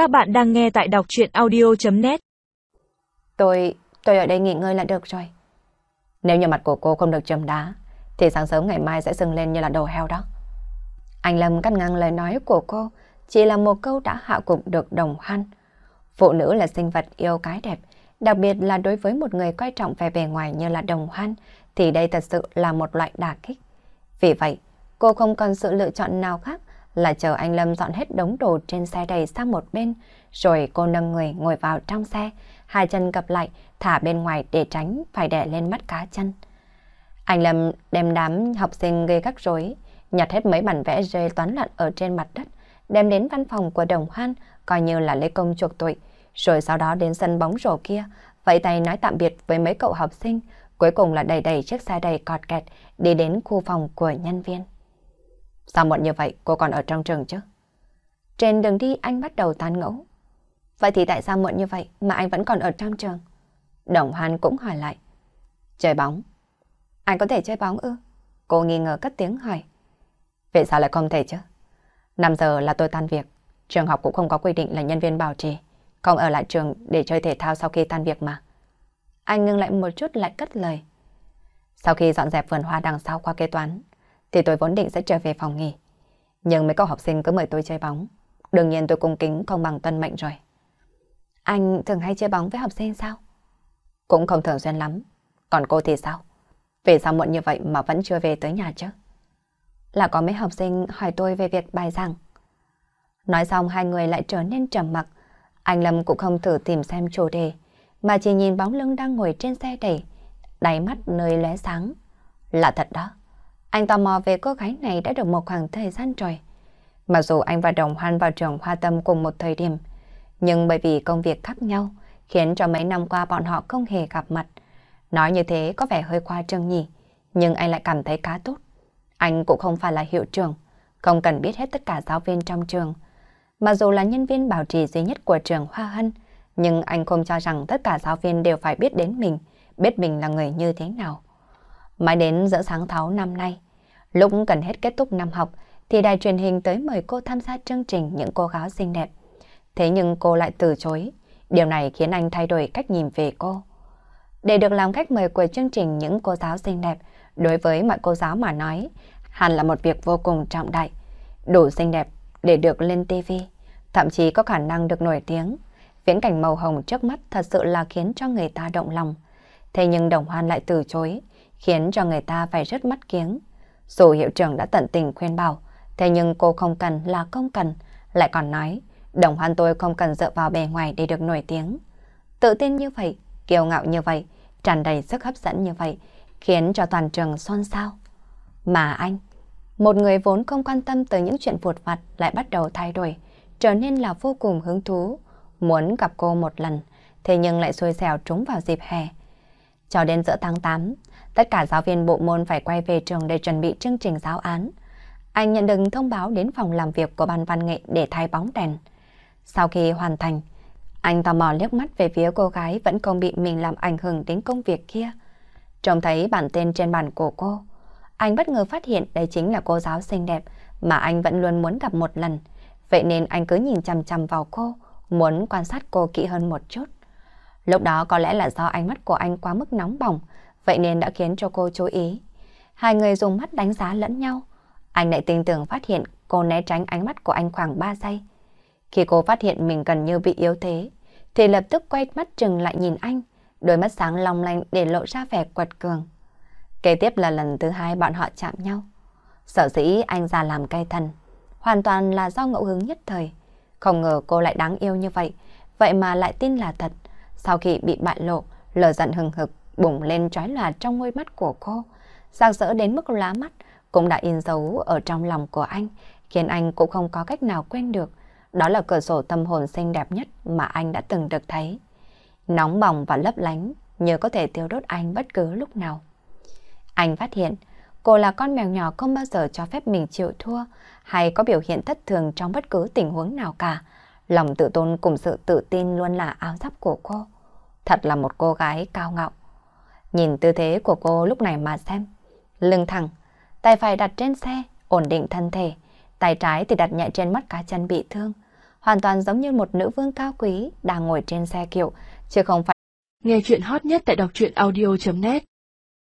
Các bạn đang nghe tại đọc chuyện audio.net Tôi, tôi ở đây nghỉ ngơi là được rồi. Nếu như mặt của cô không được châm đá, thì sáng sớm ngày mai sẽ sưng lên như là đầu heo đó. Anh Lâm cắt ngang lời nói của cô, chỉ là một câu đã hạ cục được đồng hăn. Phụ nữ là sinh vật yêu cái đẹp, đặc biệt là đối với một người coi trọng về bề ngoài như là đồng hoan, thì đây thật sự là một loại đả kích. Vì vậy, cô không còn sự lựa chọn nào khác là chờ anh Lâm dọn hết đống đồ trên xe đầy sang một bên, rồi cô nâng người ngồi vào trong xe, hai chân gập lại, thả bên ngoài để tránh phải đè lên mắt cá chân. Anh Lâm đem đám học sinh gây gắt rối, nhặt hết mấy bản vẽ rơi toán loạn ở trên mặt đất, đem đến văn phòng của đồng hoan, coi như là lấy công chuộc tội, rồi sau đó đến sân bóng rổ kia, vẫy tay nói tạm biệt với mấy cậu học sinh, cuối cùng là đầy đầy chiếc xe đầy cọt kẹt đi đến khu phòng của nhân viên. Sao muộn như vậy cô còn ở trong trường chứ? Trên đường đi anh bắt đầu tán ngẫu. Vậy thì tại sao muộn như vậy mà anh vẫn còn ở trong trường? Đồng Hoan cũng hỏi lại. Chơi bóng. Anh có thể chơi bóng ư? Cô nghi ngờ cất tiếng hỏi. Vậy sao lại không thể chứ? 5 giờ là tôi tan việc. Trường học cũng không có quy định là nhân viên bảo trì. Không ở lại trường để chơi thể thao sau khi tan việc mà. Anh ngưng lại một chút lại cất lời. Sau khi dọn dẹp vườn hoa đằng sau qua kế toán, thì tôi vốn định sẽ trở về phòng nghỉ. Nhưng mấy cậu học sinh cứ mời tôi chơi bóng. Đương nhiên tôi cung kính không bằng tuân mệnh rồi. Anh thường hay chơi bóng với học sinh sao? Cũng không thường xuyên lắm. Còn cô thì sao? Vì sao muộn như vậy mà vẫn chưa về tới nhà chứ? Là có mấy học sinh hỏi tôi về việc bài giảng. Nói xong hai người lại trở nên trầm mặc. Anh Lâm cũng không thử tìm xem chủ đề, mà chỉ nhìn bóng lưng đang ngồi trên xe đẩy, đáy mắt nơi lóe sáng. Là thật đó. Anh tò mò về cô gái này đã được một khoảng thời gian rồi. Mặc dù anh và Đồng Hoan vào trường Hoa Tâm cùng một thời điểm, nhưng bởi vì công việc khác nhau, khiến cho mấy năm qua bọn họ không hề gặp mặt. Nói như thế có vẻ hơi khoa trương nhỉ, nhưng anh lại cảm thấy cá tốt. Anh cũng không phải là hiệu trưởng, không cần biết hết tất cả giáo viên trong trường. Mặc dù là nhân viên bảo trì duy nhất của trường Hoa Hân, nhưng anh không cho rằng tất cả giáo viên đều phải biết đến mình, biết mình là người như thế nào. Mãi đến giữa sáng tháo năm nay, lúc gần hết kết thúc năm học, thì đài truyền hình tới mời cô tham gia chương trình những cô gái xinh đẹp. Thế nhưng cô lại từ chối. Điều này khiến anh thay đổi cách nhìn về cô. Để được làm khách mời của chương trình những cô giáo xinh đẹp, đối với mọi cô giáo mà nói, hẳn là một việc vô cùng trọng đại. Đủ xinh đẹp để được lên TV, thậm chí có khả năng được nổi tiếng. Viễn cảnh màu hồng trước mắt thật sự là khiến cho người ta động lòng. Thế nhưng Đồng Hoan lại từ chối, khiến cho người ta phải rớt mắt kiếng. Dù hiệu trưởng đã tận tình khuyên bảo, thế nhưng cô không cần là không cần, lại còn nói, đồng hoan tôi không cần dựa vào bề ngoài để được nổi tiếng. Tự tin như vậy, kiêu ngạo như vậy, tràn đầy sức hấp dẫn như vậy, khiến cho toàn trường xôn xao. Mà anh, một người vốn không quan tâm tới những chuyện vụt vặt lại bắt đầu thay đổi, trở nên là vô cùng hứng thú, muốn gặp cô một lần, thế nhưng lại xui xẻo trúng vào dịp hè. Cho đến giữa tháng 8, tất cả giáo viên bộ môn phải quay về trường để chuẩn bị chương trình giáo án. Anh nhận được thông báo đến phòng làm việc của ban văn nghệ để thay bóng đèn. Sau khi hoàn thành, anh tò mò liếc mắt về phía cô gái vẫn không bị mình làm ảnh hưởng đến công việc kia. Trông thấy bản tên trên bàn của cô, anh bất ngờ phát hiện đây chính là cô giáo xinh đẹp mà anh vẫn luôn muốn gặp một lần. Vậy nên anh cứ nhìn chằm chằm vào cô, muốn quan sát cô kỹ hơn một chút. Lúc đó có lẽ là do ánh mắt của anh quá mức nóng bỏng, vậy nên đã khiến cho cô chú ý. Hai người dùng mắt đánh giá lẫn nhau. Anh lại tin tưởng phát hiện cô né tránh ánh mắt của anh khoảng 3 giây. Khi cô phát hiện mình gần như bị yếu thế, thì lập tức quay mắt trừng lại nhìn anh, đôi mắt sáng long lanh để lộ ra vẻ quật cường. Kế tiếp là lần thứ hai bọn họ chạm nhau. Sở dĩ anh già làm cay thần, hoàn toàn là do ngẫu hứng nhất thời. Không ngờ cô lại đáng yêu như vậy, vậy mà lại tin là thật. Sau khi bị bại lộ, lờ giận hừng hực bùng lên trói lòa trong ngôi mắt của cô. rạng rỡ đến mức lá mắt, cũng đã in dấu ở trong lòng của anh, khiến anh cũng không có cách nào quên được. Đó là cửa sổ tâm hồn xinh đẹp nhất mà anh đã từng được thấy. Nóng bỏng và lấp lánh, như có thể tiêu đốt anh bất cứ lúc nào. Anh phát hiện, cô là con mèo nhỏ không bao giờ cho phép mình chịu thua hay có biểu hiện thất thường trong bất cứ tình huống nào cả. Lòng tự tôn cùng sự tự tin luôn là áo giáp của cô. Thật là một cô gái cao ngạo. Nhìn tư thế của cô lúc này mà xem. Lưng thẳng, tay phải đặt trên xe, ổn định thân thể. Tay trái thì đặt nhẹ trên mắt cá chân bị thương. hoàn toàn giống như một nữ vương cao quý đang ngồi trên xe kiệu, chứ không phải Nghe chuyện hot nhất tại đọc truyện audio.net